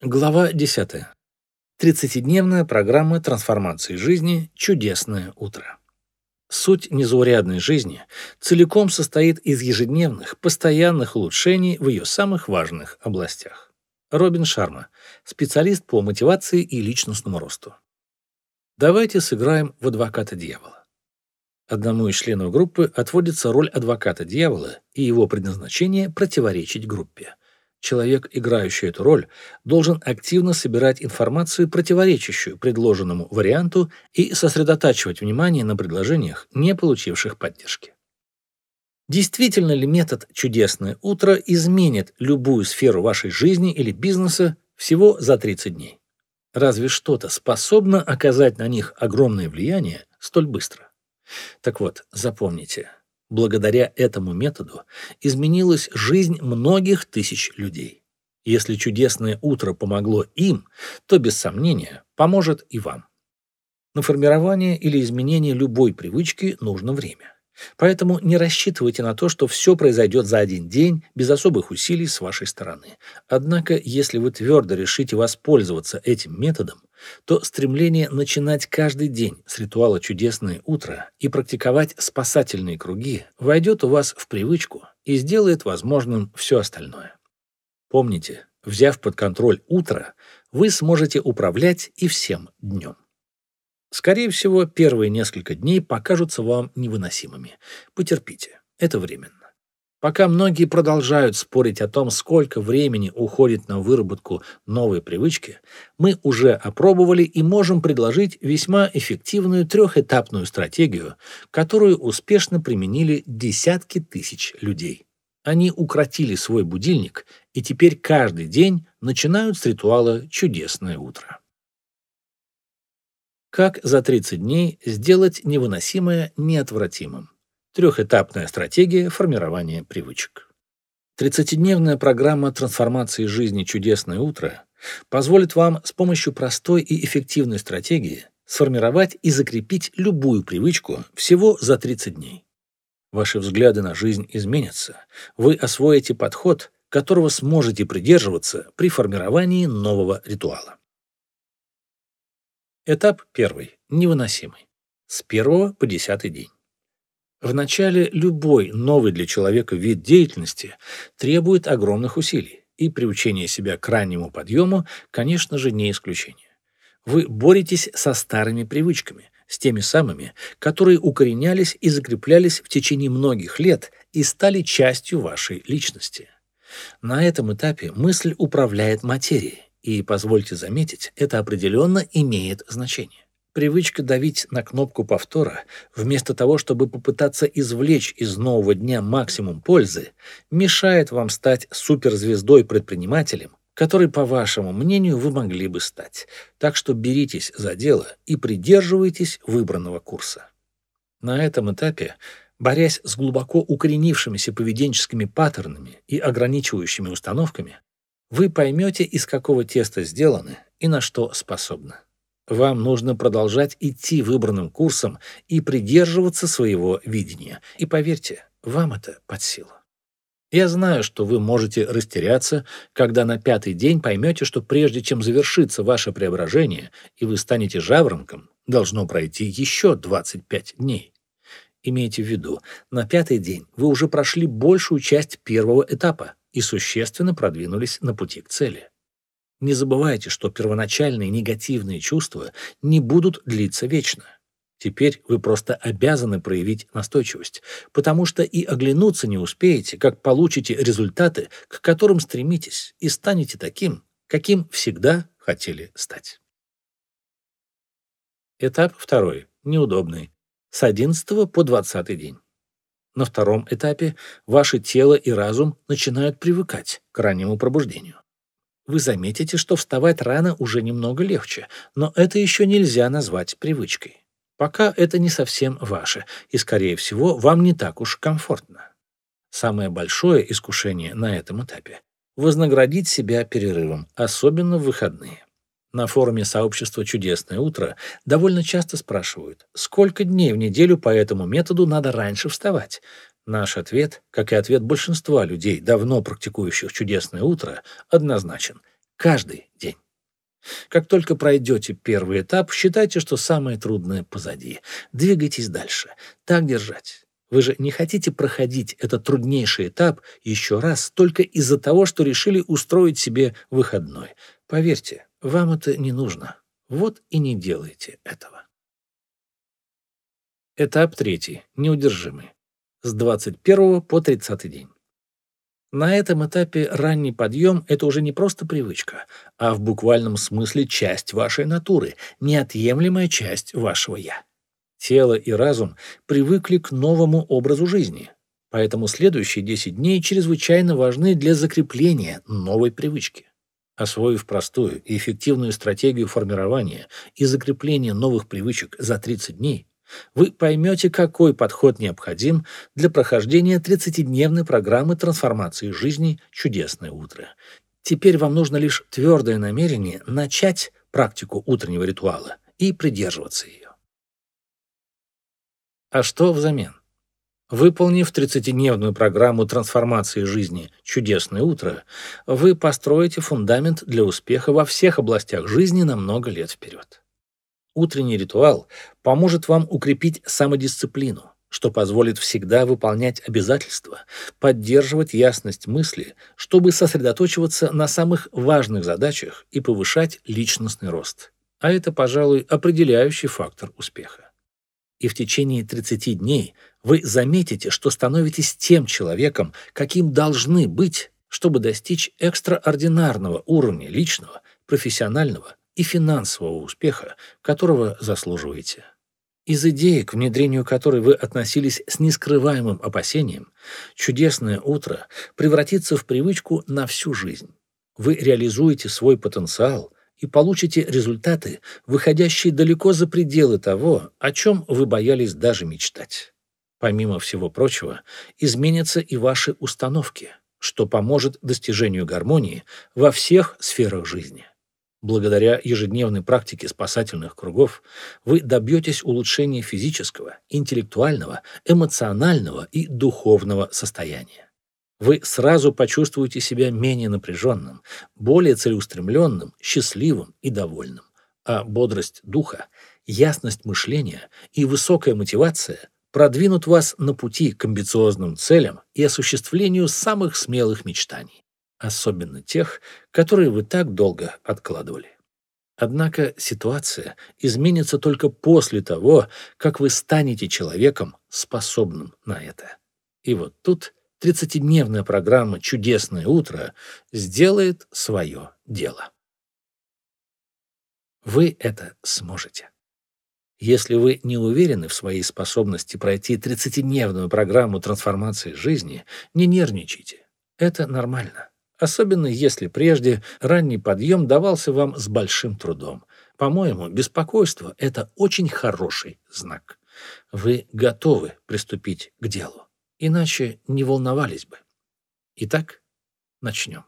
Глава 10. 30-дневная программа трансформации жизни «Чудесное утро». Суть незаурядной жизни целиком состоит из ежедневных, постоянных улучшений в ее самых важных областях. Робин Шарма, специалист по мотивации и личностному росту. Давайте сыграем в адвоката дьявола. Одному из членов группы отводится роль адвоката дьявола, и его предназначение противоречить группе. Человек, играющий эту роль, должен активно собирать информацию, противоречащую предложенному варианту, и сосредотачивать внимание на предложениях, не получивших поддержки. Действительно ли метод «Чудесное утро» изменит любую сферу вашей жизни или бизнеса всего за 30 дней? Разве что-то способно оказать на них огромное влияние столь быстро? Так вот, запомните – Благодаря этому методу изменилась жизнь многих тысяч людей. Если чудесное утро помогло им, то, без сомнения, поможет и вам. На формирование или изменение любой привычки нужно время. Поэтому не рассчитывайте на то, что все произойдет за один день без особых усилий с вашей стороны. Однако, если вы твердо решите воспользоваться этим методом, то стремление начинать каждый день с ритуала «Чудесное утро» и практиковать спасательные круги войдет у вас в привычку и сделает возможным все остальное. Помните, взяв под контроль утро, вы сможете управлять и всем днем. Скорее всего, первые несколько дней покажутся вам невыносимыми. Потерпите, это временно. Пока многие продолжают спорить о том, сколько времени уходит на выработку новой привычки, мы уже опробовали и можем предложить весьма эффективную трехэтапную стратегию, которую успешно применили десятки тысяч людей. Они укротили свой будильник и теперь каждый день начинают с ритуала «Чудесное утро». Как за 30 дней сделать невыносимое неотвратимым? Трехэтапная стратегия формирования привычек. 30-дневная программа трансформации жизни «Чудесное утро» позволит вам с помощью простой и эффективной стратегии сформировать и закрепить любую привычку всего за 30 дней. Ваши взгляды на жизнь изменятся. Вы освоите подход, которого сможете придерживаться при формировании нового ритуала. Этап первый. Невыносимый. С первого по десятый день. Вначале любой новый для человека вид деятельности требует огромных усилий, и приучение себя к раннему подъему, конечно же, не исключение. Вы боретесь со старыми привычками, с теми самыми, которые укоренялись и закреплялись в течение многих лет и стали частью вашей личности. На этом этапе мысль управляет материей, и, позвольте заметить, это определенно имеет значение. Привычка давить на кнопку повтора, вместо того, чтобы попытаться извлечь из нового дня максимум пользы, мешает вам стать суперзвездой-предпринимателем, который, по вашему мнению, вы могли бы стать. Так что беритесь за дело и придерживайтесь выбранного курса. На этом этапе борясь с глубоко укоренившимися поведенческими паттернами и ограничивающими установками, вы поймете, из какого теста сделаны и на что способны. Вам нужно продолжать идти выбранным курсом и придерживаться своего видения. И поверьте, вам это под силу. Я знаю, что вы можете растеряться, когда на пятый день поймете, что прежде чем завершится ваше преображение и вы станете жаворонком, должно пройти еще 25 дней. Имейте в виду, на пятый день вы уже прошли большую часть первого этапа, и существенно продвинулись на пути к цели. Не забывайте, что первоначальные негативные чувства не будут длиться вечно. Теперь вы просто обязаны проявить настойчивость, потому что и оглянуться не успеете, как получите результаты, к которым стремитесь, и станете таким, каким всегда хотели стать. Этап второй, неудобный, с 11 по 20 день. На втором этапе ваше тело и разум начинают привыкать к раннему пробуждению. Вы заметите, что вставать рано уже немного легче, но это еще нельзя назвать привычкой. Пока это не совсем ваше, и, скорее всего, вам не так уж комфортно. Самое большое искушение на этом этапе – вознаградить себя перерывом, особенно в выходные. На форуме сообщества «Чудесное утро» довольно часто спрашивают, сколько дней в неделю по этому методу надо раньше вставать. Наш ответ, как и ответ большинства людей, давно практикующих «Чудесное утро», однозначен. Каждый день. Как только пройдете первый этап, считайте, что самое трудное позади. Двигайтесь дальше. Так держать. Вы же не хотите проходить этот труднейший этап еще раз только из-за того, что решили устроить себе выходной. Поверьте, вам это не нужно. Вот и не делайте этого. Этап третий. Неудержимый. С 21 по 30 день. На этом этапе ранний подъем – это уже не просто привычка, а в буквальном смысле часть вашей натуры, неотъемлемая часть вашего «я». Тело и разум привыкли к новому образу жизни, поэтому следующие 10 дней чрезвычайно важны для закрепления новой привычки. Освоив простую и эффективную стратегию формирования и закрепления новых привычек за 30 дней, вы поймете, какой подход необходим для прохождения 30-дневной программы трансформации жизни «Чудесное утро». Теперь вам нужно лишь твердое намерение начать практику утреннего ритуала и придерживаться ее. А что взамен? Выполнив 30-дневную программу трансформации жизни «Чудесное утро», вы построите фундамент для успеха во всех областях жизни на много лет вперед. Утренний ритуал поможет вам укрепить самодисциплину, что позволит всегда выполнять обязательства, поддерживать ясность мысли, чтобы сосредоточиваться на самых важных задачах и повышать личностный рост. А это, пожалуй, определяющий фактор успеха. И в течение 30 дней вы заметите, что становитесь тем человеком, каким должны быть, чтобы достичь экстраординарного уровня личного, профессионального и финансового успеха, которого заслуживаете. Из идеи, к внедрению которой вы относились с нескрываемым опасением, чудесное утро превратится в привычку на всю жизнь. Вы реализуете свой потенциал и получите результаты, выходящие далеко за пределы того, о чем вы боялись даже мечтать. Помимо всего прочего, изменятся и ваши установки, что поможет достижению гармонии во всех сферах жизни. Благодаря ежедневной практике спасательных кругов вы добьетесь улучшения физического, интеллектуального, эмоционального и духовного состояния. Вы сразу почувствуете себя менее напряженным, более целеустремленным, счастливым и довольным. А бодрость духа, ясность мышления и высокая мотивация продвинут вас на пути к амбициозным целям и осуществлению самых смелых мечтаний особенно тех, которые вы так долго откладывали. Однако ситуация изменится только после того, как вы станете человеком, способным на это. И вот тут 30-дневная программа «Чудесное утро» сделает свое дело. Вы это сможете. Если вы не уверены в своей способности пройти 30-дневную программу трансформации жизни, не нервничайте. Это нормально особенно если прежде ранний подъем давался вам с большим трудом. По-моему, беспокойство – это очень хороший знак. Вы готовы приступить к делу, иначе не волновались бы. Итак, начнем.